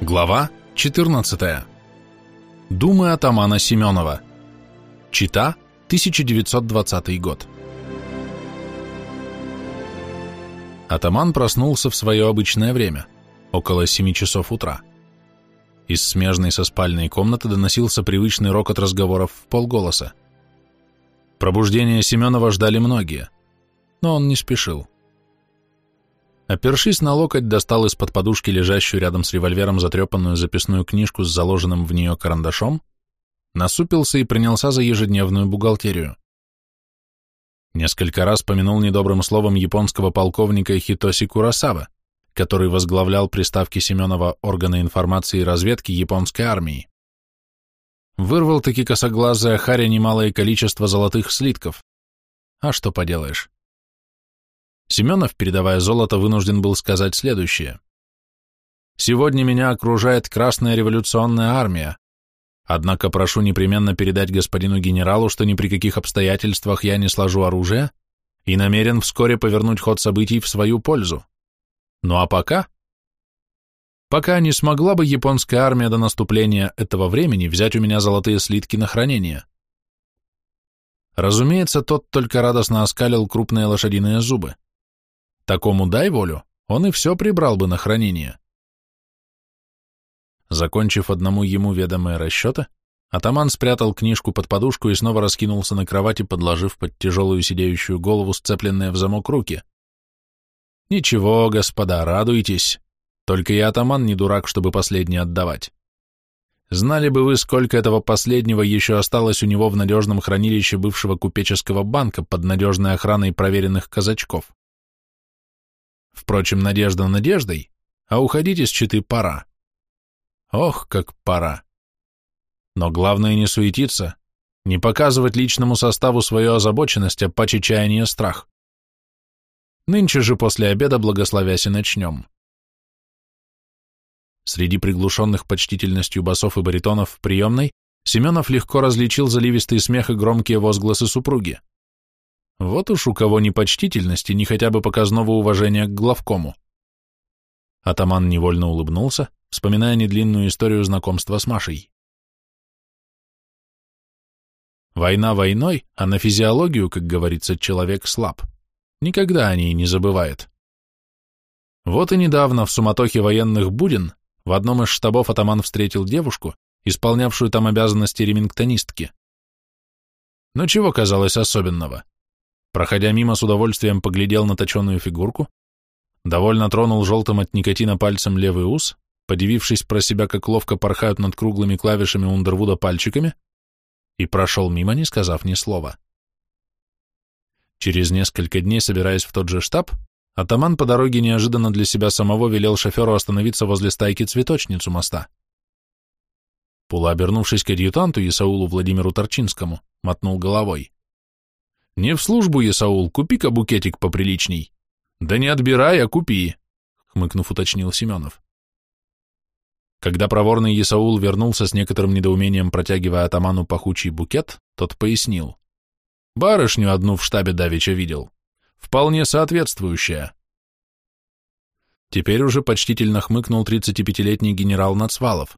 Глава 14. Думы атамана Семенова. Чита, 1920 год. Атаман проснулся в свое обычное время, около 7 часов утра. Из смежной со спальной комнаты доносился привычный рокот разговоров в полголоса. Пробуждение Семенова ждали многие, но он не спешил. Опершись на локоть, достал из-под подушки лежащую рядом с револьвером затрепанную записную книжку с заложенным в нее карандашом, насупился и принялся за ежедневную бухгалтерию. Несколько раз помянул недобрым словом японского полковника Хитоси Курасава, который возглавлял приставки Семенова органа информации и разведки японской армии. Вырвал таки косоглазая Харя немалое количество золотых слитков. А что поделаешь? Семенов, передавая золото, вынужден был сказать следующее. «Сегодня меня окружает Красная революционная армия, однако прошу непременно передать господину генералу, что ни при каких обстоятельствах я не сложу оружие и намерен вскоре повернуть ход событий в свою пользу. Ну а пока...» Пока не смогла бы японская армия до наступления этого времени взять у меня золотые слитки на хранение. Разумеется, тот только радостно оскалил крупные лошадиные зубы. Такому дай волю, он и все прибрал бы на хранение. Закончив одному ему ведомые расчеты, атаман спрятал книжку под подушку и снова раскинулся на кровати, подложив под тяжелую сидеющую голову сцепленные в замок руки. «Ничего, господа, радуйтесь. Только я атаман не дурак, чтобы последний отдавать. Знали бы вы, сколько этого последнего еще осталось у него в надежном хранилище бывшего купеческого банка под надежной охраной проверенных казачков. Впрочем, надежда надеждой, а уходить из читы пора. Ох, как пора. Но главное не суетиться, не показывать личному составу свою озабоченность, а паче чаяния страх. Нынче же после обеда благословясь и начнем. Среди приглушенных почтительностью басов и баритонов в приемной Семенов легко различил заливистый смех и громкие возгласы супруги. Вот уж у кого ни почтительности, ни хотя бы показного уважения к главкому. Атаман невольно улыбнулся, вспоминая недлинную историю знакомства с Машей. Война войной, а на физиологию, как говорится, человек слаб. Никогда о ней не забывает. Вот и недавно в суматохе военных буден в одном из штабов атаман встретил девушку, исполнявшую там обязанности ремингтонистки. Но чего казалось особенного? Проходя мимо, с удовольствием поглядел на точеную фигурку, довольно тронул желтым от никотина пальцем левый ус, подивившись про себя, как ловко порхают над круглыми клавишами Ундервуда пальчиками, и прошел мимо, не сказав ни слова. Через несколько дней, собираясь в тот же штаб, атаман по дороге неожиданно для себя самого велел шоферу остановиться возле стайки цветочницу моста. Полуобернувшись к адъютанту Исаулу Владимиру Торчинскому, мотнул головой. Не в службу, Есаул, купи-ка букетик поприличней. Да не отбирай, а купи, хмыкнув, уточнил Семенов. Когда проворный Есаул вернулся с некоторым недоумением, протягивая атаману пахучий букет, тот пояснил. Барышню одну в штабе давеча видел. Вполне соответствующая. Теперь уже почтительно хмыкнул 35-летний генерал Нацвалов.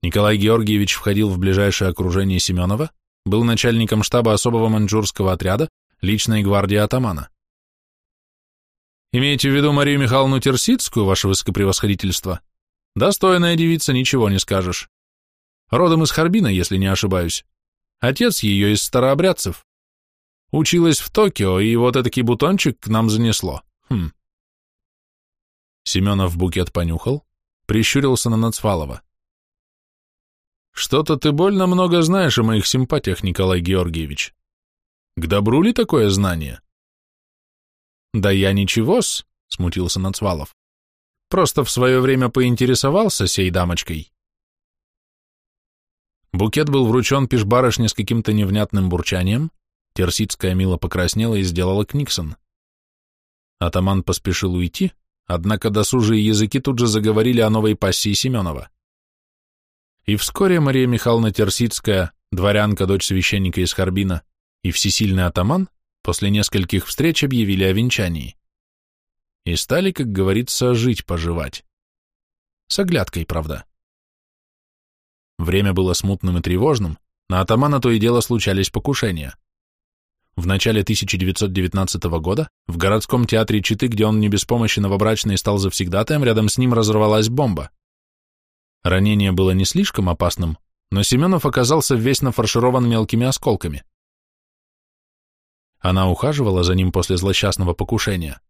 Николай Георгиевич входил в ближайшее окружение Семенова, был начальником штаба особого маньчжурского отряда, личной гвардии атамана. Имеете в виду Марию Михайловну Терсицкую, ваше высокопревосходительство? Достойная девица, ничего не скажешь. Родом из Харбина, если не ошибаюсь. Отец ее из старообрядцев. Училась в Токио, и вот этакий бутончик к нам занесло. Хм. Семенов букет понюхал, прищурился на Нацвалова. Что-то ты больно много знаешь о моих симпатиях, Николай Георгиевич. К добру ли такое знание? Да я ничего-с, смутился Нацвалов. Просто в свое время поинтересовался сей дамочкой. Букет был вручен пешбарышне с каким-то невнятным бурчанием, Терсицкая мило покраснела и сделала книксон. Атаман поспешил уйти, однако досужие языки тут же заговорили о новой пассии Семенова. И вскоре Мария Михайловна Терсицкая, дворянка, дочь священника из Харбина, и всесильный атаман после нескольких встреч объявили о венчании. И стали, как говорится, жить-поживать. с оглядкой, правда. Время было смутным и тревожным, на атамана то и дело случались покушения. В начале 1919 года в городском театре Читы, где он не без помощи новобрачной стал завсегдатаем, рядом с ним разорвалась бомба. Ранение было не слишком опасным, но Семенов оказался весь нафарширован мелкими осколками. Она ухаживала за ним после злосчастного покушения.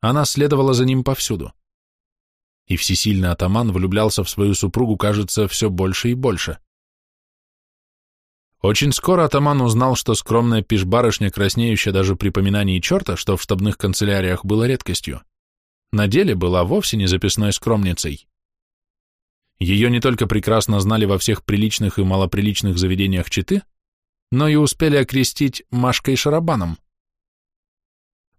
Она следовала за ним повсюду. И всесильный атаман влюблялся в свою супругу, кажется, все больше и больше. Очень скоро атаман узнал, что скромная пешбарышня, краснеющая даже при поминании черта, что в штабных канцеляриях было редкостью, на деле была вовсе не записной скромницей. Ее не только прекрасно знали во всех приличных и малоприличных заведениях Читы, но и успели окрестить Машкой Шарабаном.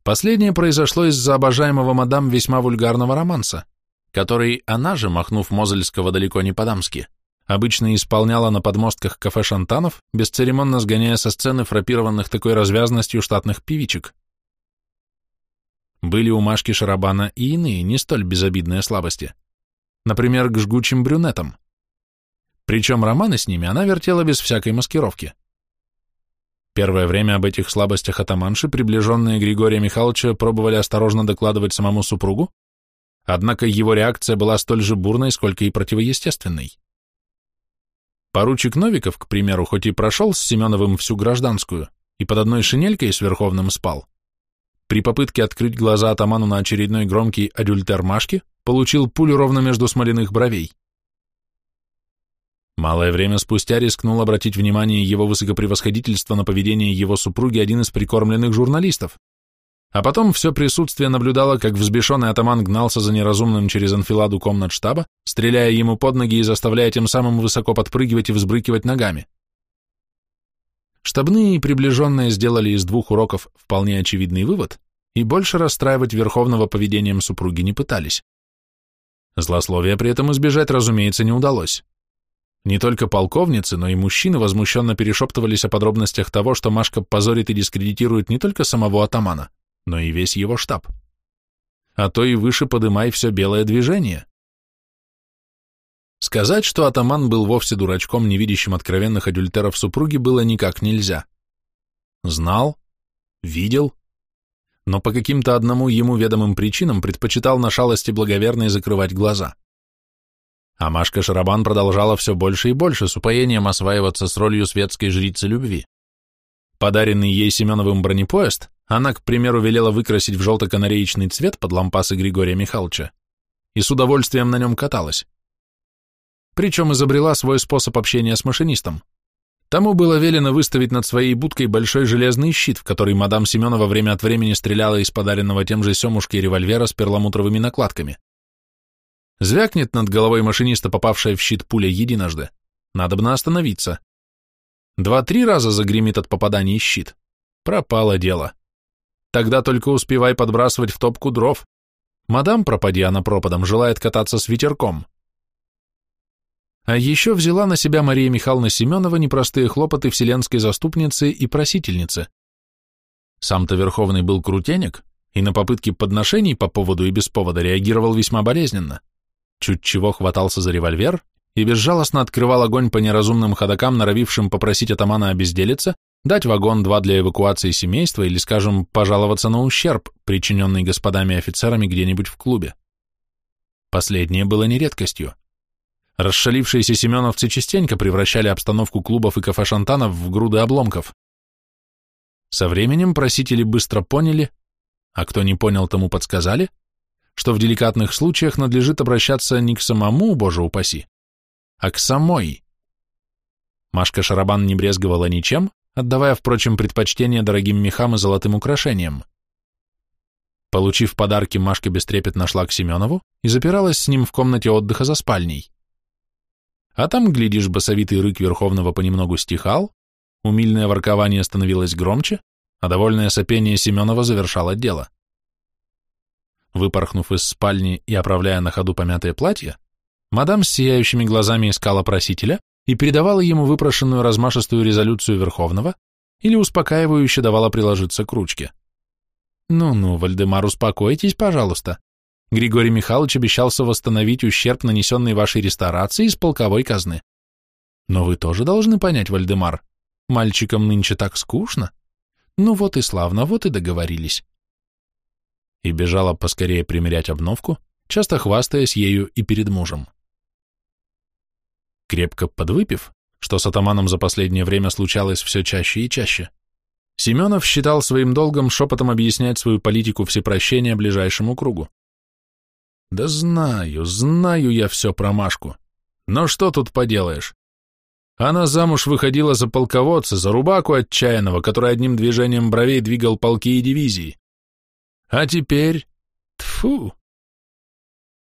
Последнее произошло из-за обожаемого мадам весьма вульгарного романса, который она же, махнув Мозельского далеко не по-дамски, обычно исполняла на подмостках кафе Шантанов, бесцеремонно сгоняя со сцены фрапированных такой развязностью штатных певичек. Были у Машки Шарабана и иные, не столь безобидные слабости. Например, к жгучим брюнетам. Причем романы с ними она вертела без всякой маскировки. Первое время об этих слабостях атаманши, приближенные Григория Михайловича, пробовали осторожно докладывать самому супругу, однако его реакция была столь же бурной, сколько и противоестественной. Поручик Новиков, к примеру, хоть и прошел с Семеновым всю гражданскую и под одной шинелькой с Верховным спал, при попытке открыть глаза атаману на очередной громкий адюльтер Машки получил пулю ровно между смоляных бровей. Малое время спустя рискнул обратить внимание его высокопревосходительства на поведение его супруги один из прикормленных журналистов, а потом все присутствие наблюдало, как взбешенный атаман гнался за неразумным через анфиладу комнат штаба, стреляя ему под ноги и заставляя тем самым высоко подпрыгивать и взбрыкивать ногами. Штабные и приближенные сделали из двух уроков вполне очевидный вывод и больше расстраивать Верховного поведением супруги не пытались. Злословия при этом избежать, разумеется, не удалось. Не только полковницы, но и мужчины возмущенно перешептывались о подробностях того, что Машка позорит и дискредитирует не только самого атамана, но и весь его штаб. А то и выше подымай все белое движение. Сказать, что атаман был вовсе дурачком, не видящим откровенных адюльтеров супруги, было никак нельзя. Знал, видел, но по каким-то одному ему ведомым причинам предпочитал на шалости благоверной закрывать глаза. А Машка Шарабан продолжала все больше и больше с упоением осваиваться с ролью светской жрицы любви. Подаренный ей Семеновым бронепоезд она, к примеру, велела выкрасить в желто-канареечный цвет под лампасы Григория Михайловича и с удовольствием на нем каталась. Причем изобрела свой способ общения с машинистом. Тому было велено выставить над своей будкой большой железный щит, в который мадам Семенова время от времени стреляла из подаренного тем же Семушкой револьвера с перламутровыми накладками. Звякнет над головой машиниста попавшая в щит пуля единожды. Надо бы остановиться. Два-три раза загремит от попаданий щит. Пропало дело. Тогда только успевай подбрасывать в топку дров. Мадам, пропади она пропадом, желает кататься с ветерком. А еще взяла на себя Мария Михайловна Семенова непростые хлопоты вселенской заступницы и просительницы. Сам-то Верховный был крутенек, и на попытки подношений по поводу и без повода реагировал весьма болезненно. Чуть чего хватался за револьвер и безжалостно открывал огонь по неразумным ходокам, норовившим попросить атамана обезделиться дать вагон-два для эвакуации семейства или, скажем, пожаловаться на ущерб, причиненный господами офицерами где-нибудь в клубе. Последнее было не редкостью. Расшалившиеся семеновцы частенько превращали обстановку клубов и кафе-шантанов в груды обломков. Со временем просители быстро поняли, а кто не понял, тому подсказали, что в деликатных случаях надлежит обращаться не к самому, боже упаси, а к самой. Машка Шарабан не брезговала ничем, отдавая, впрочем, предпочтение дорогим мехам и золотым украшениям. Получив подарки, Машка бестрепетно шла к Семенову и запиралась с ним в комнате отдыха за спальней. А там, глядишь, басовитый рык Верховного понемногу стихал, умильное воркование становилось громче, а довольное сопение Семенова завершало дело. Выпорхнув из спальни и оправляя на ходу помятое платье, мадам с сияющими глазами искала просителя, и передавала ему выпрошенную размашистую резолюцию Верховного или успокаивающе давала приложиться к ручке. «Ну-ну, Вальдемар, успокойтесь, пожалуйста. Григорий Михайлович обещался восстановить ущерб, нанесенный вашей ресторации из полковой казны. Но вы тоже должны понять, Вальдемар, мальчикам нынче так скучно. Ну вот и славно, вот и договорились. И бежала поскорее примерять обновку, часто хвастаясь ею и перед мужем. Крепко подвыпив, что с атаманом за последнее время случалось все чаще и чаще, Семенов считал своим долгом шепотом объяснять свою политику всепрощения ближайшему кругу. Да знаю, знаю я все про Машку. Но что тут поделаешь? Она замуж выходила за полководца, за рубаку отчаянного, который одним движением бровей двигал полки и дивизии. А теперь... Тфу.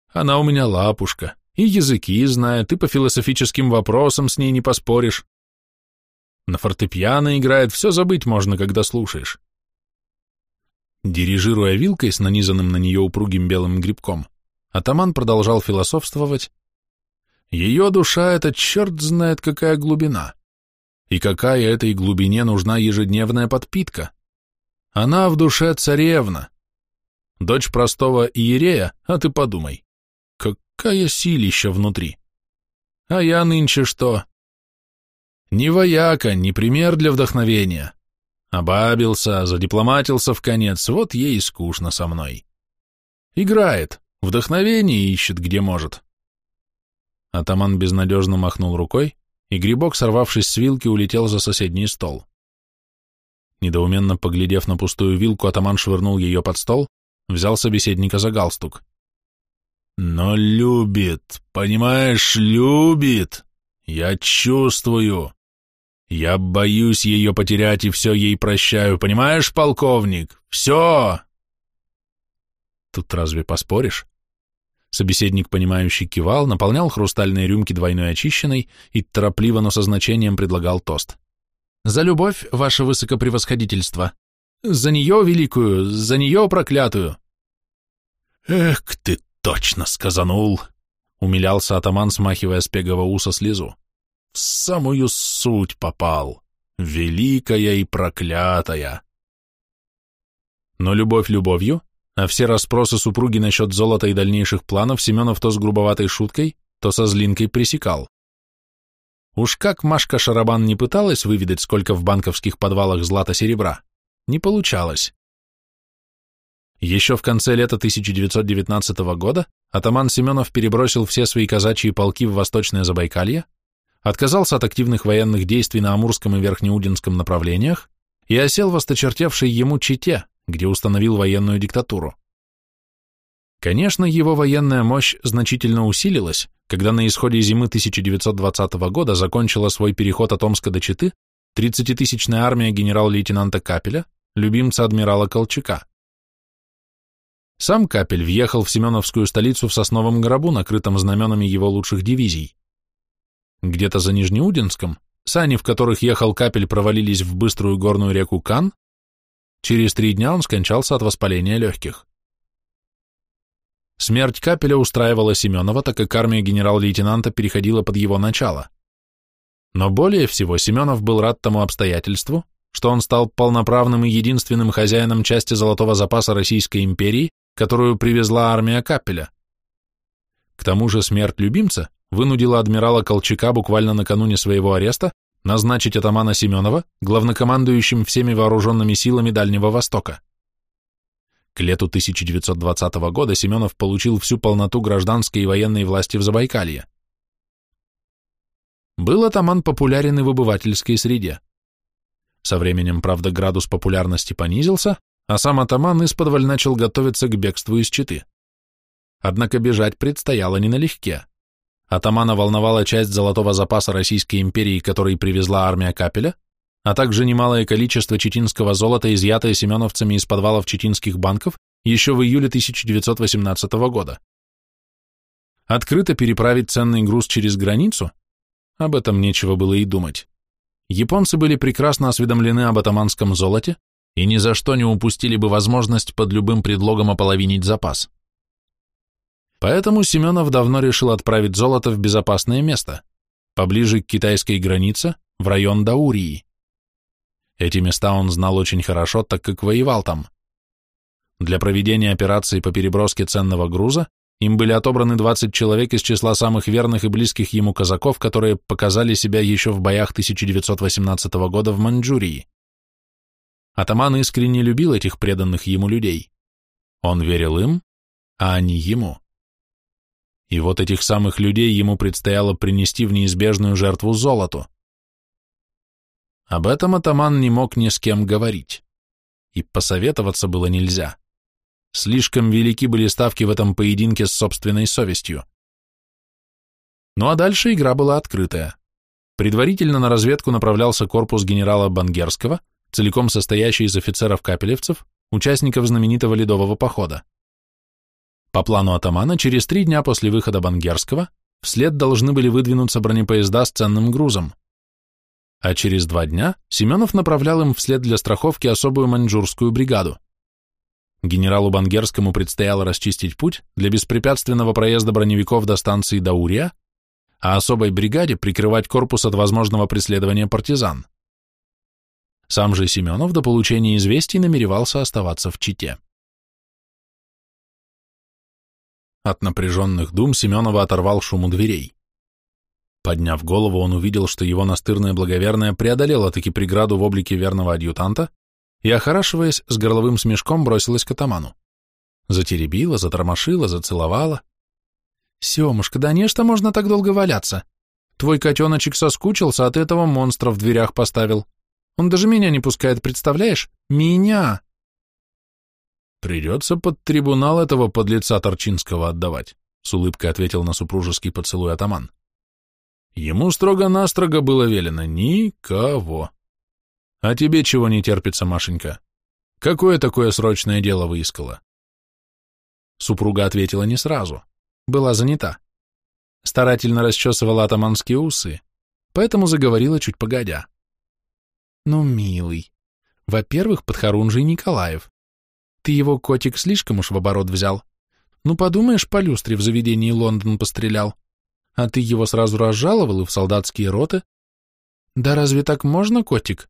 Она у меня лапушка, и языки знает, и по философическим вопросам с ней не поспоришь. На фортепиано играет, все забыть можно, когда слушаешь. Дирижируя вилкой с нанизанным на нее упругим белым грибком, атаман продолжал философствовать. Ее душа — это черт знает какая глубина. И какая этой глубине нужна ежедневная подпитка. Она в душе царевна. Дочь простого иерея, а ты подумай. Какая силища внутри. А я нынче что? Ни вояка, ни пример для вдохновения. Обабился, задипломатился в конец, вот ей скучно со мной. Играет, вдохновение ищет, где может. Атаман безнадежно махнул рукой, и грибок, сорвавшись с вилки, улетел за соседний стол. Недоуменно поглядев на пустую вилку, атаман швырнул ее под стол, взял собеседника за галстук. «Но любит, понимаешь, любит. Я чувствую. Я боюсь ее потерять и все ей прощаю, понимаешь, полковник? Все!» Тут разве поспоришь? Собеседник, понимающий, кивал, наполнял хрустальные рюмки двойной очищенной и торопливо, но со значением предлагал тост. «За любовь, ваше высокопревосходительство! За нее великую, за нее проклятую!» «Эх ты точно сказанул!» — умилялся атаман, смахивая с пегого уса слезу. В самую суть попал. Великая и проклятая. Но любовь любовью, а все расспросы супруги насчет золота и дальнейших планов Семенов то с грубоватой шуткой, то со злинкой пресекал. Уж как Машка Шарабан не пыталась выведать, сколько в банковских подвалах злата-серебра, не получалось. Еще в конце лета 1919 года атаман Семенов перебросил все свои казачьи полки в Восточное Забайкалье, отказался от активных военных действий на Амурском и Верхнеудинском направлениях и осел в осточертевшей ему Чите, где установил военную диктатуру. Конечно, его военная мощь значительно усилилась, когда на исходе зимы 1920 года закончила свой переход от Омска до Читы 30-тысячная армия генерал-лейтенанта Капеля, любимца адмирала Колчака. Сам Капель въехал в Семеновскую столицу в сосновом гробу, накрытом знаменами его лучших дивизий. Где-то за Нижнеудинском сани, в которых ехал капель, провалились в быструю горную реку Кан. Через три дня он скончался от воспаления легких. Смерть капеля устраивала Семенова, так как армия генерал-лейтенанта переходила под его начало. Но более всего Семенов был рад тому обстоятельству, что он стал полноправным и единственным хозяином части золотого запаса Российской империи, которую привезла армия Капеля. К тому же смерть любимца вынудила адмирала Колчака буквально накануне своего ареста назначить атамана Семенова главнокомандующим всеми вооруженными силами Дальнего Востока. К лету 1920 года Семенов получил всю полноту гражданской и военной власти в Забайкалье. Был атаман популярен и в обывательской среде. Со временем, правда, градус популярности понизился, а сам атаман исподволь начал готовиться к бегству из Читы. Однако бежать предстояло не налегке. Атамана волновала часть золотого запаса Российской империи, который привезла армия Капеля, а также немалое количество читинского золота, изъятое семеновцами из подвалов читинских банков еще в июле 1918 года. Открыто переправить ценный груз через границу? Об этом нечего было и думать. Японцы были прекрасно осведомлены об атаманском золоте и ни за что не упустили бы возможность под любым предлогом ополовинить запас. Поэтому Семенов давно решил отправить золото в безопасное место, поближе к китайской границе, в район Даурии. Эти места он знал очень хорошо, так как воевал там. Для проведения операции по переброске ценного груза им были отобраны 20 человек из числа самых верных и близких ему казаков, которые показали себя еще в боях 1918 года в Маньчжурии. Атаман искренне любил этих преданных ему людей. Он верил им, а они ему. И вот этих самых людей ему предстояло принести в неизбежную жертву золоту. Об этом атаман не мог ни с кем говорить. И посоветоваться было нельзя. Слишком велики были ставки в этом поединке с собственной совестью. Ну а дальше игра была открытая. Предварительно на разведку направлялся корпус генерала Бангерского, целиком состоящий из офицеров-капелевцев, участников знаменитого ледового похода. По плану атамана, через три дня после выхода Бангерского вслед должны были выдвинуться бронепоезда с ценным грузом. А через два дня Семенов направлял им вслед для страховки особую маньчжурскую бригаду. Генералу Бангерскому предстояло расчистить путь для беспрепятственного проезда броневиков до станции Даурия, а особой бригаде прикрывать корпус от возможного преследования партизан. Сам же Семенов до получения известий намеревался оставаться в Чите. От напряженных дум Семенова оторвал шум у дверей. Подняв голову, он увидел, что его настырная благоверная преодолела таки преграду в облике верного адъютанта и, охорашиваясь, с горловым смешком бросилась к атаману. Затеребила, затормошила, зацеловала. «Семушка, да не что можно так долго валяться? Твой котеночек соскучился, ты этого монстра в дверях поставил. Он даже меня не пускает, представляешь? Меня!» «Придется под трибунал этого подлеца Торчинского отдавать», — с улыбкой ответил на супружеский поцелуй атаман. Ему строго-настрого было велено никого. А тебе чего не терпится, Машенька? Какое такое срочное дело выискала? Супруга ответила не сразу. Была занята. Старательно расчесывала атаманские усы, поэтому заговорила чуть погодя. Ну, милый, во-первых, подхорунжий Николаев. Ты его, котик, слишком уж в оборот взял. Ну, подумаешь, по люстре в заведении Лондон пострелял. А ты его сразу разжаловал и в солдатские роты? Да разве так можно, котик?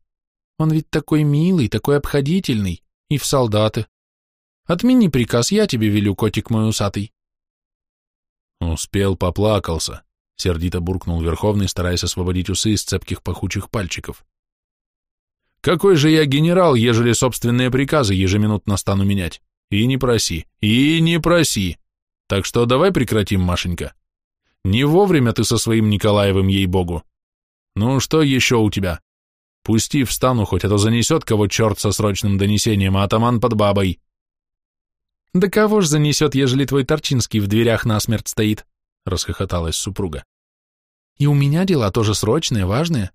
Он ведь такой милый, такой обходительный, и в солдаты. Отмени приказ, я тебе велю, котик мой усатый. Успел, поплакался, сердито буркнул Верховный, стараясь освободить усы из цепких пахучих пальчиков. Какой же я генерал, ежели собственные приказы ежеминутно стану менять? И не проси, и не проси. Так что давай прекратим, Машенька. Не вовремя ты со своим Николаевым, ей-богу. Ну, что еще у тебя? Пусти встану хоть, а то занесет кого черт со срочным донесением, а атаман под бабой. Да кого ж занесет, ежели твой Торчинский в дверях насмерть стоит? Расхохоталась супруга. И у меня дела тоже срочные, важные.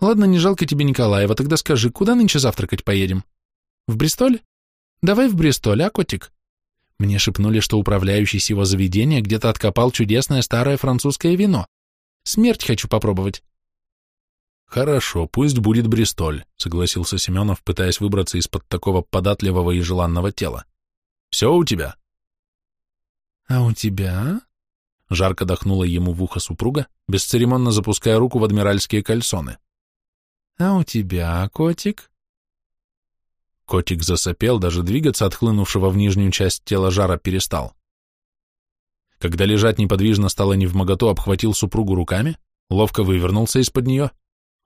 Ладно, не жалко тебе Николаева, тогда скажи, куда нынче завтракать поедем? В Бристоль? Давай в Бристоль, а, котик? Мне шепнули, что управляющий с его заведения где-то откопал чудесное старое французское вино. Смерть хочу попробовать. «Хорошо, пусть будет Бристоль», — согласился Семенов, пытаясь выбраться из-под такого податливого и желанного тела. «Все у тебя?» «А у тебя?» Жарко дохнула ему в ухо супруга, бесцеремонно запуская руку в адмиральские кальсоны. «А у тебя, котик?» Котик засопел, даже двигаться отхлынувшего в нижнюю часть тела жара перестал. Когда лежать неподвижно стало невмоготу, обхватил супругу руками, ловко вывернулся из-под нее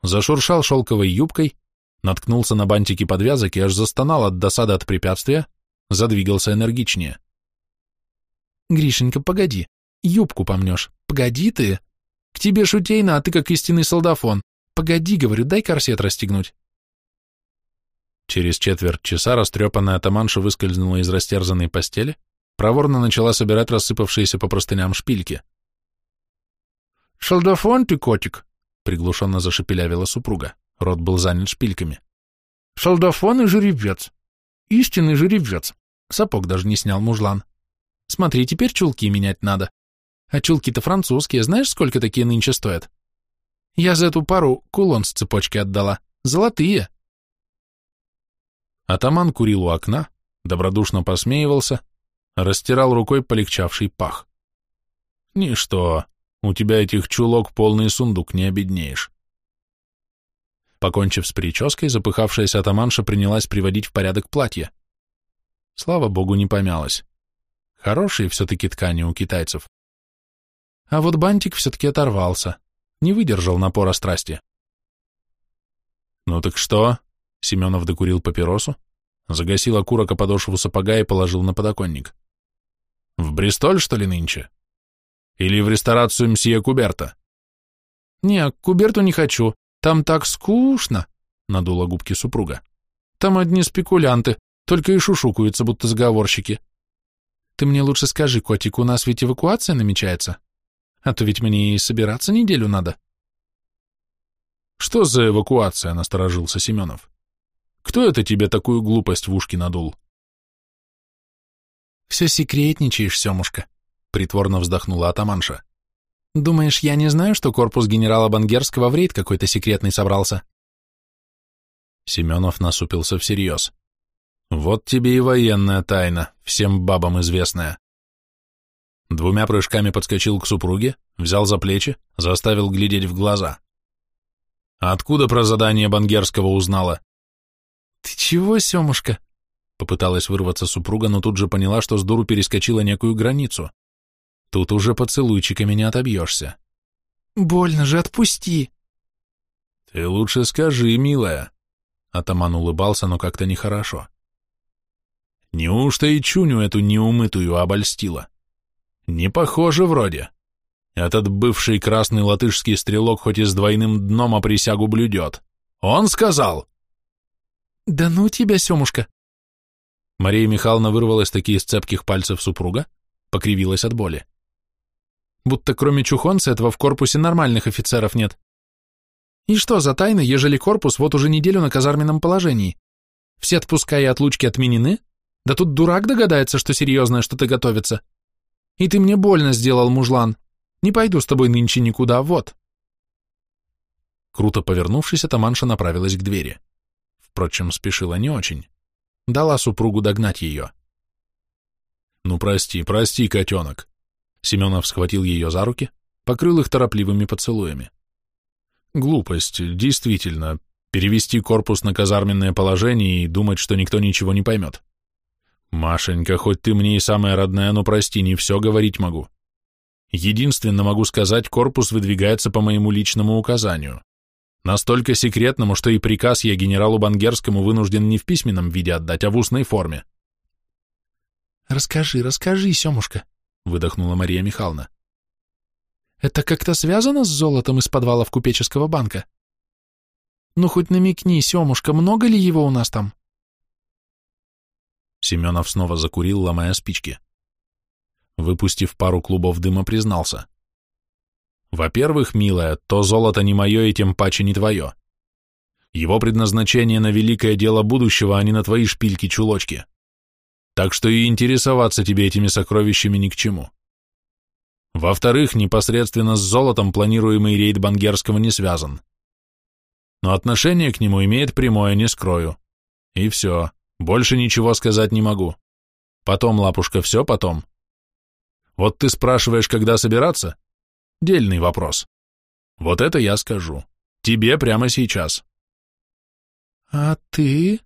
зашуршал шелковой юбкой, наткнулся на бантики подвязок и аж застонал от досады от препятствия, задвигался энергичнее. «Гришенька, погоди, юбку помнешь, погоди ты! К тебе шутейно, а ты как истинный солдафон. Погоди, говорю, дай корсет расстегнуть». Через четверть часа растрепанная атаманша выскользнула из растерзанной постели, проворно начала собирать рассыпавшиеся по простыням шпильки. «Шалдафон ты, котик!» приглушенно зашепелявила супруга. Рот был занят шпильками. Солдафон и жеребец. Истинный жеребец. Сапог даже не снял мужлан. Смотри, теперь чулки менять надо. А чулки-то французские, знаешь, сколько такие нынче стоят? Я за эту пару кулон с цепочкой отдала. Золотые. Атаман курил у окна, добродушно посмеивался, растирал рукой полегчавший пах. Ничто, у тебя этих чулок полный сундук, не обеднеешь. Покончив с прической, запыхавшаяся атаманша принялась приводить в порядок платье. Слава богу, не помялась. Хорошие все-таки ткани у китайцев. А вот бантик все-таки оторвался, не выдержал напора страсти. «Ну так что?» — Семенов докурил папиросу, загасил окурок о подошву сапога и положил на подоконник. «В Бристоль, что ли, нынче? Или в ресторацию мсье Куберта?» «Не, к Куберту не хочу, там так скучно», — надула губки супруга. «Там одни спекулянты, только и шушукаются, будто заговорщики. Ты мне лучше скажи, котик, у нас ведь эвакуация намечается? А то ведь мне и собираться неделю надо». «Что за эвакуация?» — насторожился Семенов. «Кто это тебе такую глупость в ушки надул?» «Все секретничаешь, Семушка», — притворно вздохнула атаманша. «Думаешь, я не знаю, что корпус генерала Бангерского в рейд какой-то секретный собрался?» Семенов насупился всерьез. «Вот тебе и военная тайна, всем бабам известная». Двумя прыжками подскочил к супруге, взял за плечи, заставил глядеть в глаза. Откуда про задание Бангерского узнала? Ты чего, Семушка? Попыталась вырваться супруга, но тут же поняла, что с дуру перескочила некую границу. Тут уже поцелуйчиками не отобьешься. Больно же, отпусти. Ты лучше скажи, милая. Атаман улыбался, но как-то нехорошо. Неужто и чуню эту неумытую обольстила? Не похоже вроде. Этот бывший красный латышский стрелок хоть и с двойным дном, а присягу блюдет. Он сказал. Да ну тебя, Семушка. Мария Михайловна вырвалась таки из цепких пальцев супруга, покривилась от боли. Будто кроме чухонца этого в корпусе нормальных офицеров нет. И что за тайна, ежели корпус вот уже неделю на казарменном положении? Все отпуска и отлучки отменены? Да тут дурак догадается, что серьезное что-то готовится. И ты мне больно сделал, мужлан. Не пойду с тобой нынче никуда, вот. Круто повернувшись, атаманша направилась к двери. Впрочем, спешила не очень. Дала супругу догнать ее. «Ну, прости, прости, котенок!» Семенов схватил ее за руки, покрыл их торопливыми поцелуями. «Глупость, действительно, перевести корпус на казарменное положение и думать, что никто ничего не поймет. Машенька, хоть ты мне и самая родная, но прости, не все говорить могу. Единственно могу сказать, корпус выдвигается по моему личному указанию. Настолько секретному, что и приказ я генералу Бангерскому вынужден не в письменном виде отдать, а в устной форме. «Расскажи, расскажи, Семушка», — выдохнула Мария Михайловна. «Это как-то связано с золотом из подвалов купеческого банка? Ну, хоть намекни, Семушка, много ли его у нас там?» Семенов снова закурил, ломая спички выпустив пару клубов дыма, признался. Во-первых, милая, то золото не мое и тем паче не твое. Его предназначение на великое дело будущего, а не на твои шпильки-чулочки. Так что и интересоваться тебе этими сокровищами ни к чему. Во-вторых, непосредственно с золотом планируемый рейд Бангерского не связан. Но отношение к нему имеет прямое, не скрою. И все, больше ничего сказать не могу. Потом, лапушка, все потом. Вот ты спрашиваешь, когда собираться? Дельный вопрос. Вот это я скажу. Тебе прямо сейчас. А ты?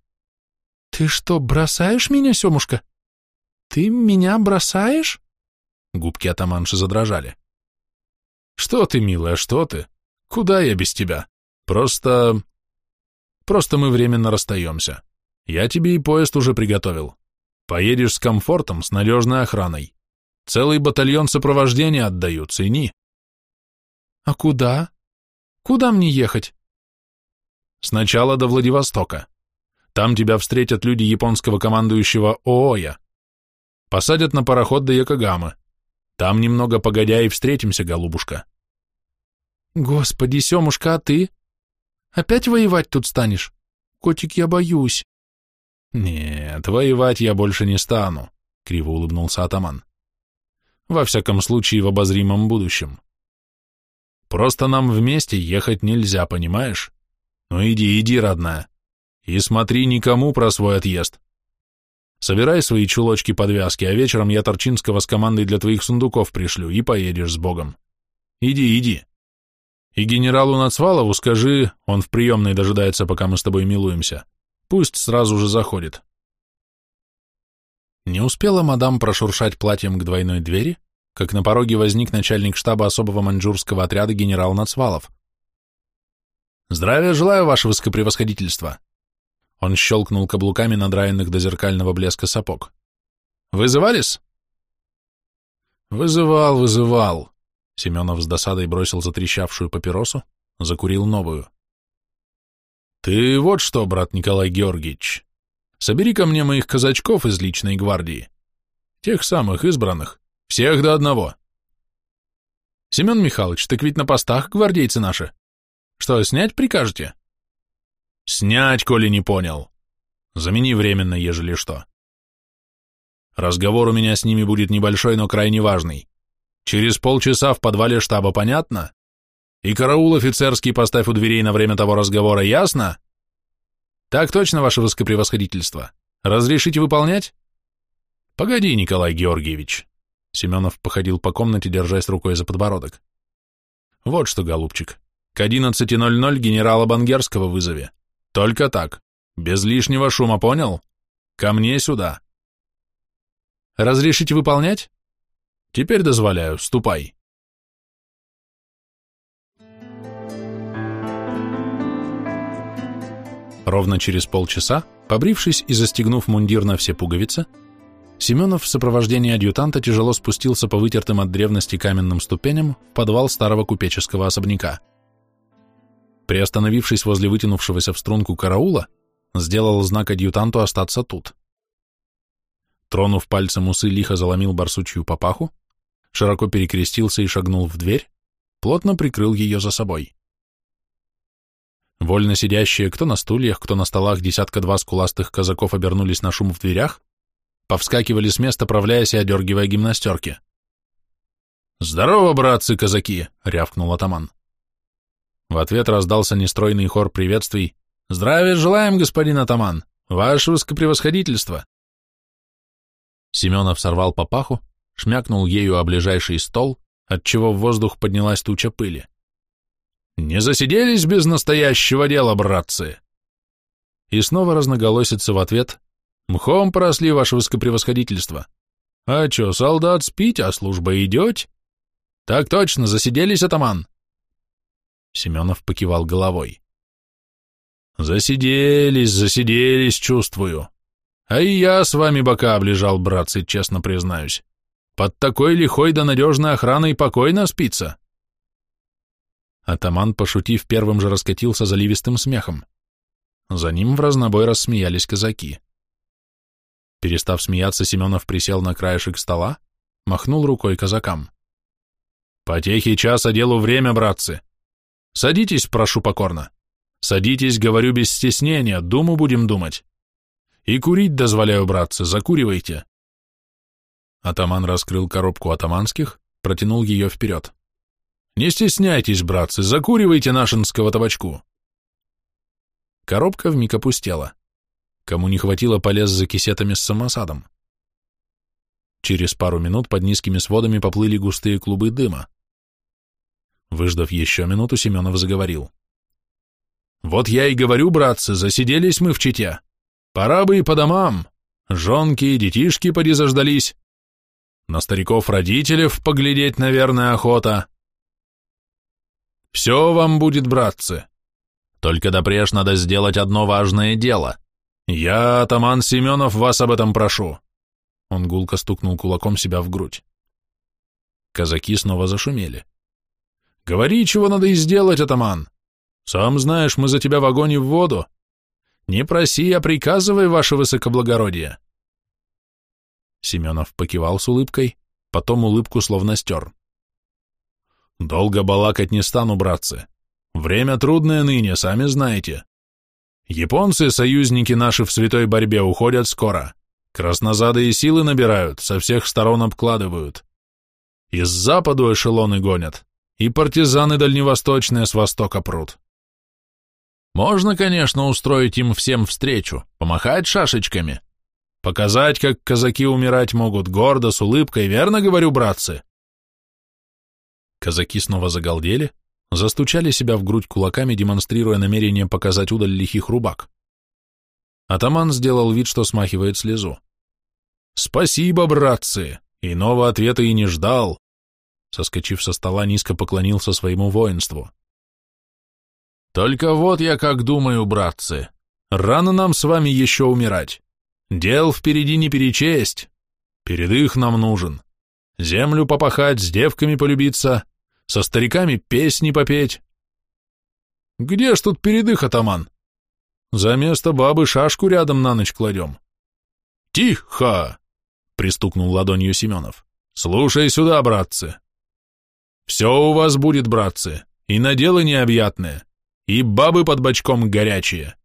Ты что, бросаешь меня, Семушка? Ты меня бросаешь? Губки атаманши задрожали. Что ты, милая, что ты? Куда я без тебя? Просто... Просто мы временно расстаемся. Я тебе и поезд уже приготовил. Поедешь с комфортом, с надежной охраной. Целый батальон сопровождения отдают, цени. А куда? Куда мне ехать? Сначала до Владивостока. Там тебя встретят люди японского командующего ООЯ. Посадят на пароход до Якогамы. Там немного погодя и встретимся, голубушка. Господи, Семушка, а ты? Опять воевать тут станешь? Котик, я боюсь. Нет, воевать я больше не стану, криво улыбнулся атаман во всяком случае в обозримом будущем. Просто нам вместе ехать нельзя, понимаешь? Ну иди, иди, родная, и смотри никому про свой отъезд. Собирай свои чулочки-подвязки, а вечером я Торчинского с командой для твоих сундуков пришлю, и поедешь с Богом. Иди, иди. И генералу Нацвалову скажи, он в приемной дожидается, пока мы с тобой милуемся. Пусть сразу же заходит. Не успела мадам прошуршать платьем к двойной двери, как на пороге возник начальник штаба особого маньчжурского отряда генерал Нацвалов. «Здравия желаю, ваше высокопревосходительство!» Он щелкнул каблуками надраенных до зеркального блеска сапог. «Вызывались?» «Вызывал, вызывал!» Семенов с досадой бросил затрещавшую папиросу, закурил новую. «Ты вот что, брат Николай Георгиевич, собери ко мне моих казачков из личной гвардии, тех самых избранных, всех до одного». «Семен Михайлович, так ведь на постах гвардейцы наши. Что, снять прикажете?» «Снять, коли не понял. Замени временно, ежели что». Разговор у меня с ними будет небольшой, но крайне важный. Через полчаса в подвале штаба, понятно? И караул офицерский поставь у дверей на время того разговора, ясно? Так точно, ваше высокопревосходительство. Разрешите выполнять? Погоди, Николай Георгиевич. Семенов походил по комнате, держась рукой за подбородок. Вот что, голубчик, к 11.00 генерала Бангерского вызови. Только так, без лишнего шума, понял? Ко мне сюда. Разрешите выполнять? Теперь дозволяю, ступай. Ровно через полчаса, побрившись и застегнув мундир на все пуговицы, Семенов в сопровождении адъютанта тяжело спустился по вытертым от древности каменным ступеням в подвал старого купеческого особняка. Приостановившись возле вытянувшегося в струнку караула, сделал знак адъютанту остаться тут. Тронув пальцем усы, лихо заломил барсучью папаху, широко перекрестился и шагнул в дверь, плотно прикрыл ее за собой. Вольно сидящие кто на стульях, кто на столах десятка-два скуластых казаков обернулись на шум в дверях, повскакивали с места, правляясь и одергивая гимнастерки. «Здорово, братцы-казаки!» — рявкнул атаман. В ответ раздался нестройный хор приветствий. «Здравия желаем, господин атаман! Ваше высокопревосходительство!» Семенов сорвал папаху, шмякнул ею о ближайший стол, отчего в воздух поднялась туча пыли. «Не засиделись без настоящего дела, братцы!» И снова разноголосится в ответ «Мхом поросли, ваше высокопревосходительство!» «А чё, солдат, спите, а служба идёть?» «Так точно, засиделись, атаман!» Семенов покивал головой. «Засиделись, засиделись, чувствую. А и я с вами бока облежал, братцы, честно признаюсь. Под такой лихой да надежной охраной покойно спится. Атаман, пошутив, первым же раскатился заливистым смехом. За ним в разнобой рассмеялись казаки. Перестав смеяться, Семенов присел на краешек стола, махнул рукой казакам. «Потехи часа делу время, братцы. Садитесь, прошу покорно. Садитесь, говорю без стеснения, думу будем думать. И курить дозволяю, братцы, закуривайте. Атаман раскрыл коробку атаманских, протянул ее вперед. Не стесняйтесь, братцы, закуривайте нашинского табачку. Коробка вмиг опустела. Кому не хватило, полез за кисетами с самосадом. Через пару минут под низкими сводами поплыли густые клубы дыма. Выждав еще минуту, Семенов заговорил. «Вот я и говорю, братцы, засиделись мы в Чите. Пора бы и по домам. Жонки и детишки поди заждались. На стариков родителей поглядеть, наверное, охота. Все вам будет, братцы. Только допреж надо сделать одно важное дело. Я, атаман Семенов, вас об этом прошу. Он гулко стукнул кулаком себя в грудь. Казаки снова зашумели. Говори, чего надо и сделать, атаман. Сам знаешь, мы за тебя в огонь и в воду. Не проси, а приказывай, ваше высокоблагородие. Семенов покивал с улыбкой, потом улыбку словно стер. Долго балакать не стану, братцы. Время трудное ныне, сами знаете. Японцы, союзники наши в святой борьбе, уходят скоро. Краснозадые силы набирают, со всех сторон обкладывают. Из западу эшелоны гонят, и партизаны дальневосточные с востока прут. Можно, конечно, устроить им всем встречу, помахать шашечками. Показать, как казаки умирать могут гордо, с улыбкой, верно говорю, братцы? Казаки снова загалдели, застучали себя в грудь кулаками, демонстрируя намерение показать удаль лихих рубак. Атаман сделал вид, что смахивает слезу. Спасибо, братцы, иного ответа и не ждал. Соскочив со стола, низко поклонился своему воинству. Только вот я как думаю, братцы, рано нам с вами еще умирать. Дел впереди не перечесть. Передых нам нужен. Землю попахать, с девками полюбиться, со стариками песни попеть. Где ж тут передых, атаман? За место бабы шашку рядом на ночь кладем. Тихо! Пристукнул ладонью Семенов. Слушай сюда, братцы. Все у вас будет, братцы, и на дело необъятное, и бабы под бочком горячие.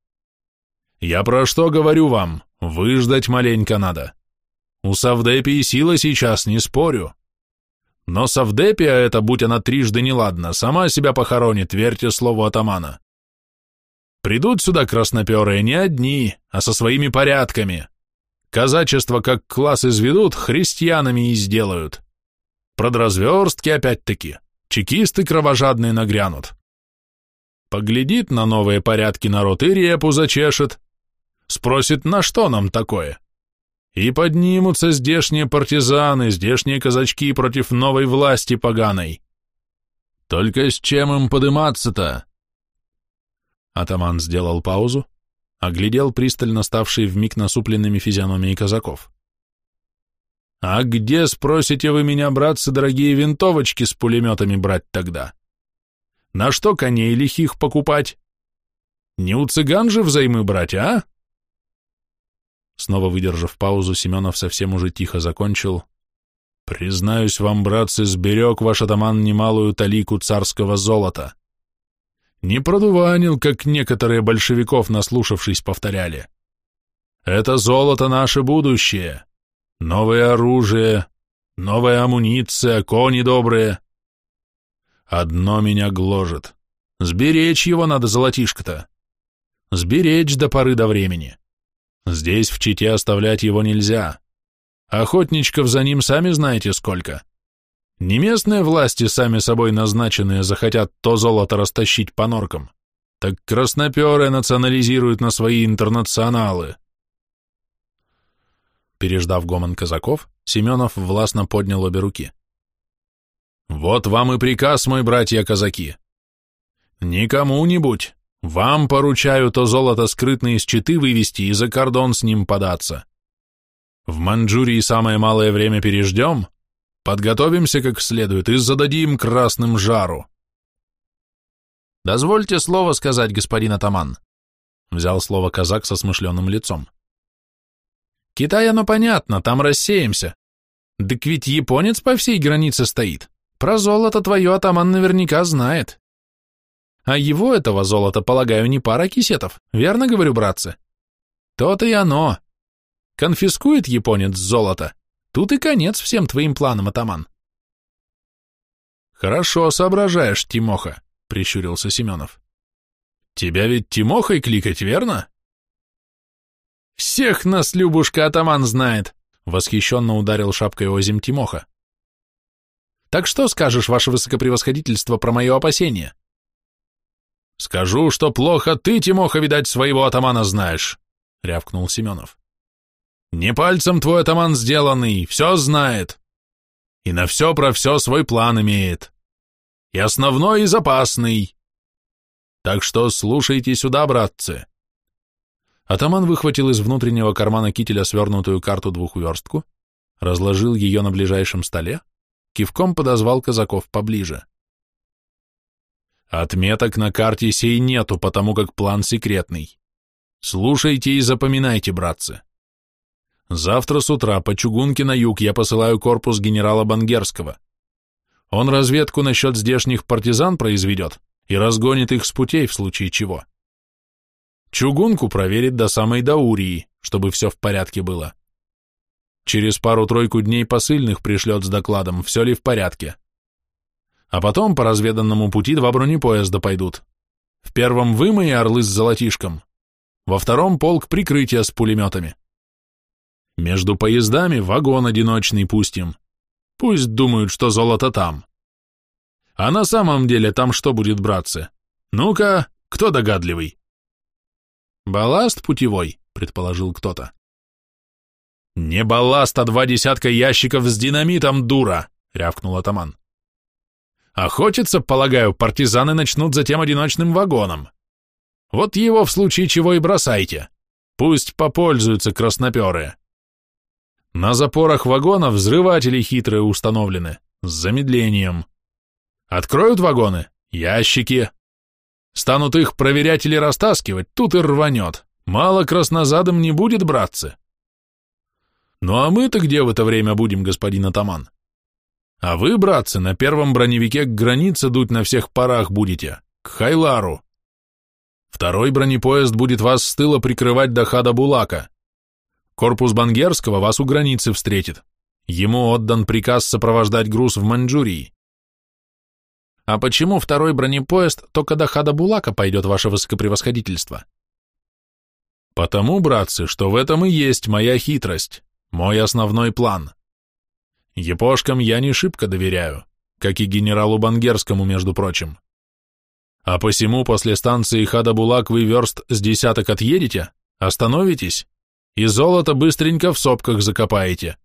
Я про что говорю вам, выждать маленько надо. У Савдепии сила сейчас, не спорю. Но Савдепия это, будь она трижды неладна, сама себя похоронит, верьте слову атамана. Придут сюда красноперые не одни, а со своими порядками. Казачество как класс изведут, христианами и сделают. Продразверстки опять-таки, чекисты кровожадные нагрянут. Поглядит на новые порядки народ и репу зачешет. Спросит, на что нам такое? И поднимутся здешние партизаны, здешние казачки против новой власти поганой. Только с чем им подыматься-то? Атаман сделал паузу, оглядел пристально ставшие вмиг насупленными физиономии казаков. «А где, спросите вы меня, братцы, дорогие винтовочки с пулеметами брать тогда? На что коней лихих покупать? Не у цыган же взаймы брать, а?» Снова выдержав паузу, Семенов совсем уже тихо закончил. «Признаюсь вам, братцы, сберег ваш атаман немалую талику царского золота. Не продуванил, как некоторые большевиков, наслушавшись, повторяли. Это золото наше будущее. Новое оружие, новая амуниция, кони добрые. Одно меня гложет. Сберечь его надо, золотишко-то. Сберечь до поры до времени. Здесь в Чите оставлять его нельзя. Охотничков за ним сами знаете сколько. Не местные власти, сами собой назначенные, захотят то золото растащить по норкам, так красноперы национализируют на свои интернационалы. Переждав гомон казаков, Семенов властно поднял обе руки. «Вот вам и приказ, мой братья-казаки. Не кому-нибудь, вам поручаю то золото скрытно из Читы вывести и за кордон с ним податься. В Маньчжурии самое малое время переждем, Подготовимся как следует и зададим красным жару. Дозвольте слово сказать, господин атаман. Взял слово казак со смышленым лицом. Китай, оно понятно, там рассеемся. Так ведь японец по всей границе стоит. Про золото твое атаман наверняка знает. А его этого золота, полагаю, не пара кисетов, верно говорю, братцы? То-то и оно. Конфискует японец золото, Тут и конец всем твоим планам, атаман. Хорошо соображаешь, Тимоха, прищурился Семенов. Тебя ведь Тимохой кликать, верно? Всех нас, Любушка, атаман знает, восхищенно ударил шапкой озим Тимоха. Так что скажешь, ваше высокопревосходительство, про мое опасение? Скажу, что плохо ты, Тимоха, видать, своего атамана знаешь, рявкнул Семенов. Не пальцем твой атаман сделанный, все знает. И на все про все свой план имеет. И основной, и запасный. Так что слушайте сюда, братцы. Атаман выхватил из внутреннего кармана кителя свернутую карту двухверстку, разложил ее на ближайшем столе, кивком подозвал казаков поближе. Отметок на карте сей нету, потому как план секретный. Слушайте и запоминайте, братцы. Завтра с утра по чугунке на юг я посылаю корпус генерала Бангерского. Он разведку насчет здешних партизан произведет и разгонит их с путей в случае чего. Чугунку проверит до самой Даурии, чтобы все в порядке было. Через пару-тройку дней посыльных пришлет с докладом, все ли в порядке. А потом по разведанному пути два бронепоезда пойдут. В первом вы, мои орлы с золотишком, во втором полк прикрытия с пулеметами. Между поездами вагон одиночный пустим. Пусть думают, что золото там. А на самом деле там что будет, братцы? Ну-ка, кто догадливый? Балласт путевой, предположил кто-то. «Не балласт, а два десятка ящиков с динамитом, дура!» — рявкнул атаман. «Охотиться, полагаю, партизаны начнут за тем одиночным вагоном. Вот его в случае чего и бросайте. Пусть попользуются красноперые. На запорах вагона взрыватели хитрые установлены, с замедлением. Откроют вагоны? Ящики. Станут их проверять или растаскивать, тут и рванет. Мало краснозадым не будет, братцы. Ну а мы-то где в это время будем, господин атаман? А вы, братцы, на первом броневике к границе дуть на всех парах будете, к Хайлару. Второй бронепоезд будет вас с тыла прикрывать до хада Булака. Корпус Бангерского вас у границы встретит. Ему отдан приказ сопровождать груз в Маньчжурии. А почему второй бронепоезд только до хада Булака пойдет, ваше высокопревосходительство? Потому, братцы, что в этом и есть моя хитрость, мой основной план. Епошкам я не шибко доверяю, как и генералу Бангерскому, между прочим. А посему после станции Хада-Булак вы верст с десяток отъедете, остановитесь и золото быстренько в сопках закопаете.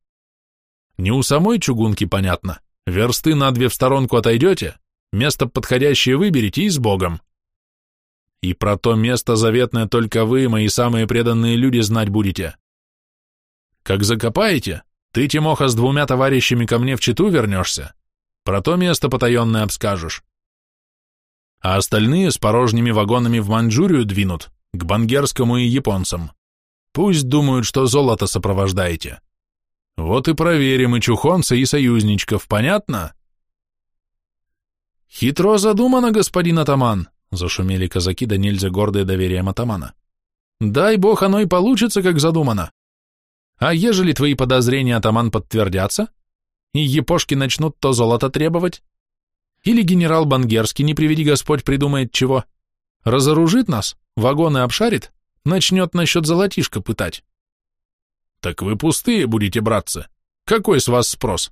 Не у самой чугунки, понятно, версты на две в сторонку отойдете, место подходящее выберите и с Богом. И про то место заветное только вы, мои самые преданные люди, знать будете. Как закопаете, ты, Тимоха, с двумя товарищами ко мне в Читу вернешься, про то место потаенное обскажешь. А остальные с порожними вагонами в Маньчжурию двинут, к бангерскому и японцам. Пусть думают, что золото сопровождаете. Вот и проверим и чухонца, и союзничков, понятно? Хитро задумано, господин атаман, зашумели казаки, да нельзя гордое доверием атамана. Дай бог оно и получится, как задумано. А ежели твои подозрения, атаман, подтвердятся, и епошки начнут то золото требовать, или генерал Бангерский, не приведи Господь, придумает чего, разоружит нас, вагоны обшарит, начнет насчет золотишка пытать. Так вы пустые будете, братцы. Какой с вас спрос?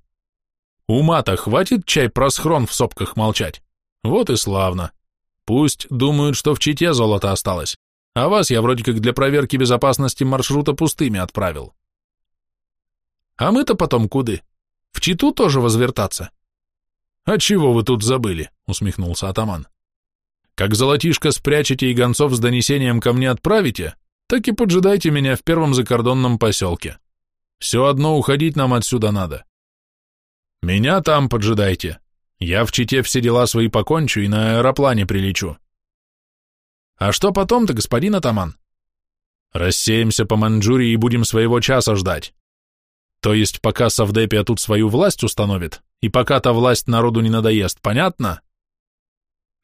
Ума-то хватит чай про схрон в сопках молчать. Вот и славно. Пусть думают, что в Чите золото осталось, а вас я вроде как для проверки безопасности маршрута пустыми отправил. А мы-то потом куды? В Читу тоже возвертаться? А чего вы тут забыли? Усмехнулся атаман. Как золотишко спрячете и гонцов с донесением ко мне отправите, так и поджидайте меня в первом закордонном поселке. Все одно уходить нам отсюда надо. Меня там поджидайте. Я в Чите все дела свои покончу и на аэроплане прилечу. А что потом-то, господин атаман? Рассеемся по Маньчжурии и будем своего часа ждать. То есть пока Савдепия тут свою власть установит, и пока та власть народу не надоест, понятно?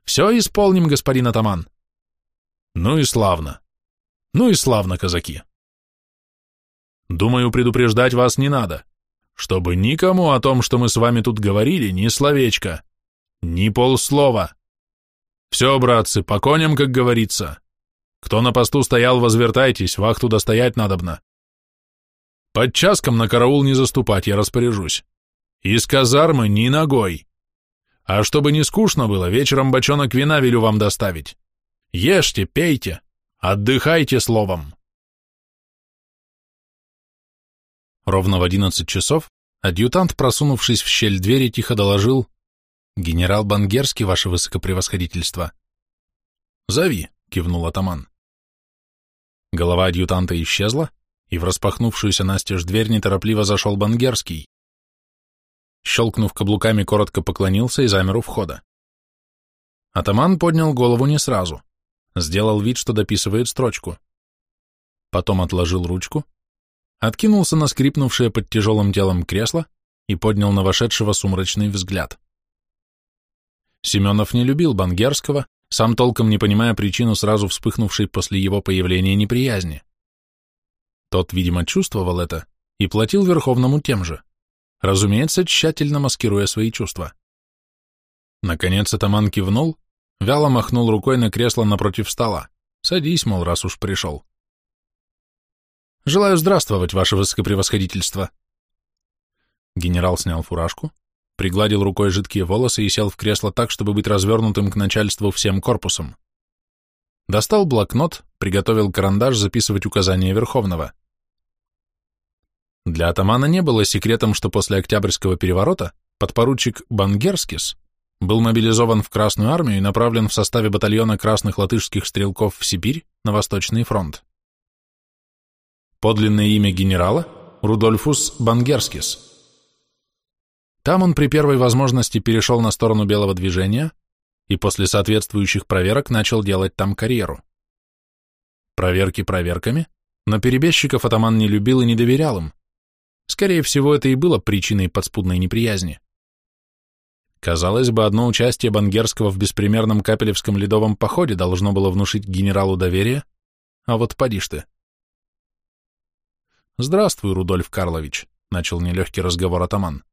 Все исполним, господин атаман. Ну и славно. Ну и славно, казаки. Думаю, предупреждать вас не надо, чтобы никому о том, что мы с вами тут говорили, ни словечко, ни полслова. Все, братцы, по коням, как говорится. Кто на посту стоял, возвертайтесь, вахту достоять надобно. Под часком на караул не заступать, я распоряжусь. Из казармы ни ногой. А чтобы не скучно было, вечером бочонок вина велю вам доставить. Ешьте, пейте, отдыхайте словом. Ровно в одиннадцать часов адъютант, просунувшись в щель двери, тихо доложил «Генерал Бангерский, ваше высокопревосходительство». «Зови», — кивнул атаман. Голова адъютанта исчезла, и в распахнувшуюся настежь дверь неторопливо зашел Бангерский. Щелкнув каблуками, коротко поклонился и замер у входа. Атаман поднял голову не сразу, сделал вид, что дописывает строчку. Потом отложил ручку, откинулся на скрипнувшее под тяжелым телом кресло и поднял на вошедшего сумрачный взгляд. Семенов не любил Бангерского, сам толком не понимая причину сразу вспыхнувшей после его появления неприязни. Тот, видимо, чувствовал это и платил Верховному тем же разумеется, тщательно маскируя свои чувства. Наконец атаман кивнул, вяло махнул рукой на кресло напротив стола. Садись, мол, раз уж пришел. Желаю здравствовать, ваше высокопревосходительство. Генерал снял фуражку, пригладил рукой жидкие волосы и сел в кресло так, чтобы быть развернутым к начальству всем корпусом. Достал блокнот, приготовил карандаш записывать указания Верховного. Для атамана не было секретом, что после Октябрьского переворота подпоручик Бангерскис был мобилизован в Красную армию и направлен в составе батальона красных латышских стрелков в Сибирь на Восточный фронт. Подлинное имя генерала – Рудольфус Бангерскис. Там он при первой возможности перешел на сторону белого движения и после соответствующих проверок начал делать там карьеру. Проверки проверками, но перебежчиков атаман не любил и не доверял им. Скорее всего, это и было причиной подспудной неприязни. Казалось бы, одно участие Бангерского в беспримерном Капелевском ледовом походе должно было внушить генералу доверие, а вот поди ж ты. «Здравствуй, Рудольф Карлович», — начал нелегкий разговор атаман.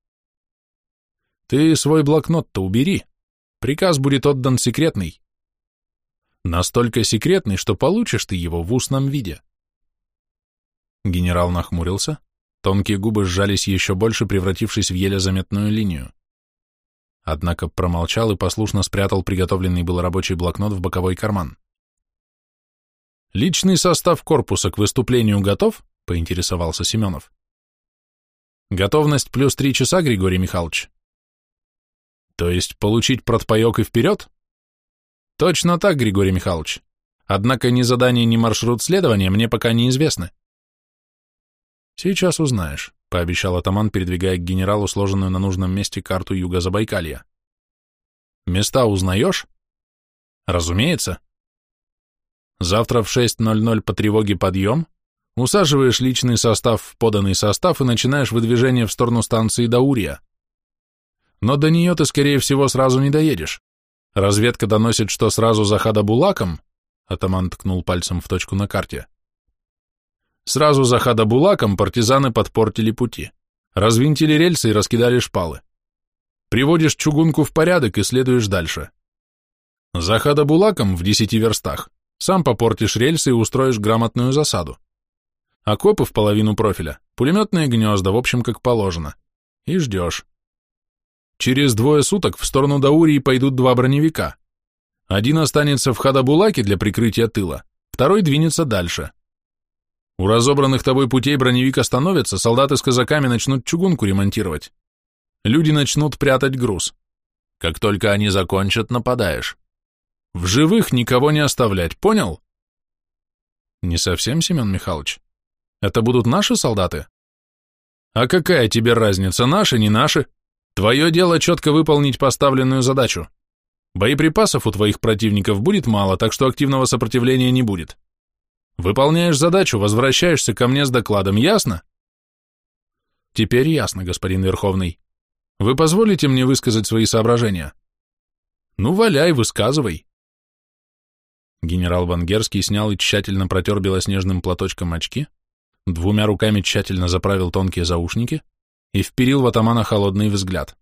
«Ты свой блокнот-то убери. Приказ будет отдан секретный. Настолько секретный, что получишь ты его в устном виде». Генерал нахмурился, тонкие губы сжались еще больше, превратившись в еле заметную линию однако промолчал и послушно спрятал приготовленный был рабочий блокнот в боковой карман. «Личный состав корпуса к выступлению готов?» — поинтересовался Семенов. «Готовность плюс три часа, Григорий Михайлович?» «То есть получить протпоек и вперед?» «Точно так, Григорий Михайлович. Однако ни задание, ни маршрут следования мне пока неизвестны». «Сейчас узнаешь», — пообещал атаман, передвигая к генералу сложенную на нужном месте карту Юго-Забайкалья. «Места узнаешь?» «Разумеется». «Завтра в 6.00 по тревоге подъем, усаживаешь личный состав в поданный состав и начинаешь выдвижение в сторону станции Даурия. Но до нее ты, скорее всего, сразу не доедешь. Разведка доносит, что сразу за Хадабулаком, атаман ткнул пальцем в точку на карте, Сразу за Хадабулаком партизаны подпортили пути, развинтили рельсы и раскидали шпалы. Приводишь чугунку в порядок и следуешь дальше. За Хадабулаком в десяти верстах сам попортишь рельсы и устроишь грамотную засаду. Окопы в половину профиля, пулеметные гнезда, в общем, как положено. И ждешь. Через двое суток в сторону Даурии пойдут два броневика. Один останется в Хадабулаке для прикрытия тыла, второй двинется дальше. У разобранных тобой путей броневик остановится, солдаты с казаками начнут чугунку ремонтировать. Люди начнут прятать груз. Как только они закончат, нападаешь. В живых никого не оставлять, понял? Не совсем, Семен Михайлович. Это будут наши солдаты? А какая тебе разница, наши, не наши? Твое дело четко выполнить поставленную задачу. Боеприпасов у твоих противников будет мало, так что активного сопротивления не будет. Выполняешь задачу, возвращаешься ко мне с докладом, ясно? Теперь ясно, господин Верховный. Вы позволите мне высказать свои соображения? Ну, валяй, высказывай. Генерал Вангерский снял и тщательно протер белоснежным платочком очки, двумя руками тщательно заправил тонкие заушники и вперил в атамана холодный взгляд.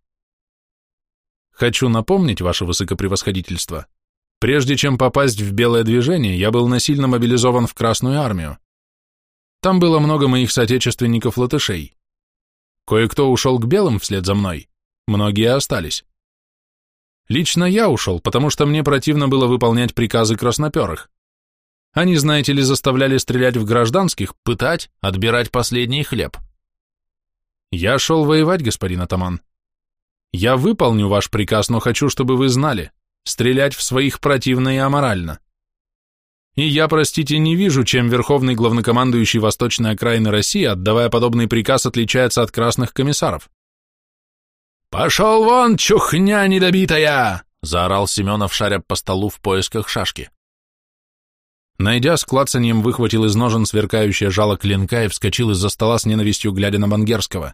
Хочу напомнить, ваше высокопревосходительство, Прежде чем попасть в белое движение, я был насильно мобилизован в Красную армию. Там было много моих соотечественников-латышей. Кое-кто ушел к белым вслед за мной, многие остались. Лично я ушел, потому что мне противно было выполнять приказы красноперых. Они, знаете ли, заставляли стрелять в гражданских, пытать, отбирать последний хлеб. Я шел воевать, господин атаман. Я выполню ваш приказ, но хочу, чтобы вы знали, Стрелять в своих противно и аморально. И я, простите, не вижу, чем верховный главнокомандующий восточной окраины России, отдавая подобный приказ, отличается от красных комиссаров. «Пошел вон, чухня недобитая!» — заорал Семенов, шаря по столу в поисках шашки. Найдя с клацаньем, выхватил из ножен сверкающее жало клинка и вскочил из-за стола с ненавистью, глядя на Бангерского.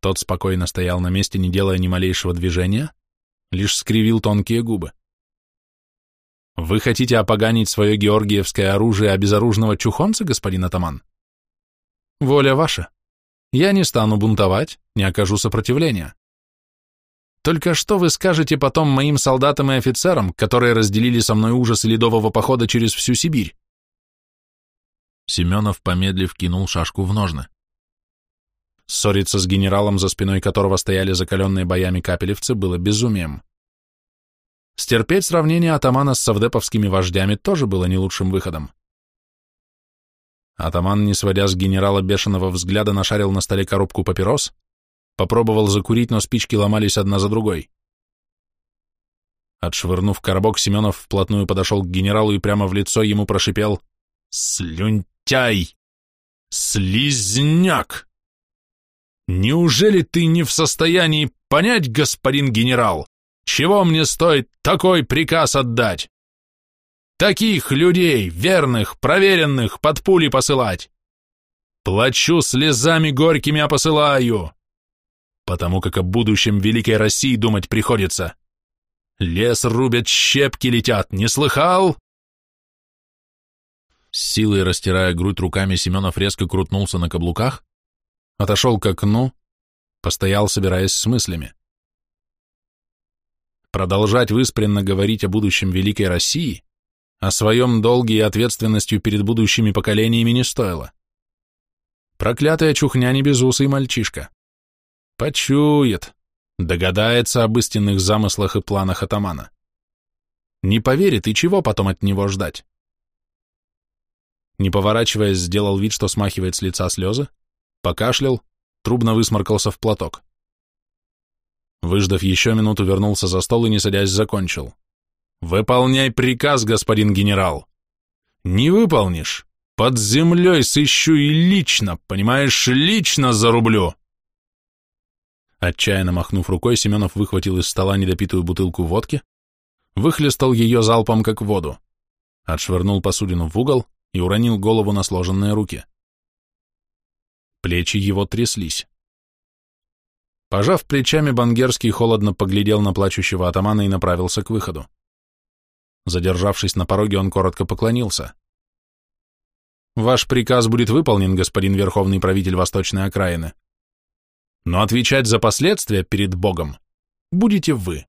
Тот спокойно стоял на месте, не делая ни малейшего движения, лишь скривил тонкие губы. «Вы хотите опоганить свое георгиевское оружие обезоруженного чухонца, господин атаман? Воля ваша. Я не стану бунтовать, не окажу сопротивления. Только что вы скажете потом моим солдатам и офицерам, которые разделили со мной ужасы ледового похода через всю Сибирь?» Семенов, помедлив, кинул шашку в ножны. Ссориться с генералом, за спиной которого стояли закаленные боями капелевцы, было безумием. Стерпеть сравнение атамана с совдеповскими вождями тоже было не лучшим выходом. Атаман, не сводя с генерала бешеного взгляда, нашарил на столе коробку папирос, попробовал закурить, но спички ломались одна за другой. Отшвырнув коробок, Семенов вплотную подошел к генералу и прямо в лицо ему прошипел «Слюнтяй! Слизняк! Неужели ты не в состоянии понять, господин генерал, чего мне стоит такой приказ отдать? Таких людей, верных, проверенных, под пули посылать! Плачу слезами горькими, а посылаю!» потому как о будущем Великой России думать приходится. Лес рубят, щепки летят, не слыхал? С силой растирая грудь руками, Семенов резко крутнулся на каблуках, отошел к окну, постоял, собираясь с мыслями. Продолжать выспренно говорить о будущем Великой России, о своем долге и ответственностью перед будущими поколениями не стоило. Проклятая чухня не безусый мальчишка. Почует, догадается об истинных замыслах и планах атамана. Не поверит, и чего потом от него ждать? Не поворачиваясь, сделал вид, что смахивает с лица слезы, покашлял, трубно высморкался в платок. Выждав еще минуту, вернулся за стол и, не садясь, закончил. «Выполняй приказ, господин генерал! Не выполнишь, под землей сыщу и лично, понимаешь, лично зарублю!» Отчаянно махнув рукой, Семенов выхватил из стола недопитую бутылку водки, выхлестал ее залпом, как воду, отшвырнул посудину в угол и уронил голову на сложенные руки. Плечи его тряслись. Пожав плечами, Бангерский холодно поглядел на плачущего атамана и направился к выходу. Задержавшись на пороге, он коротко поклонился. «Ваш приказ будет выполнен, господин Верховный правитель Восточной окраины», но отвечать за последствия перед Богом будете вы.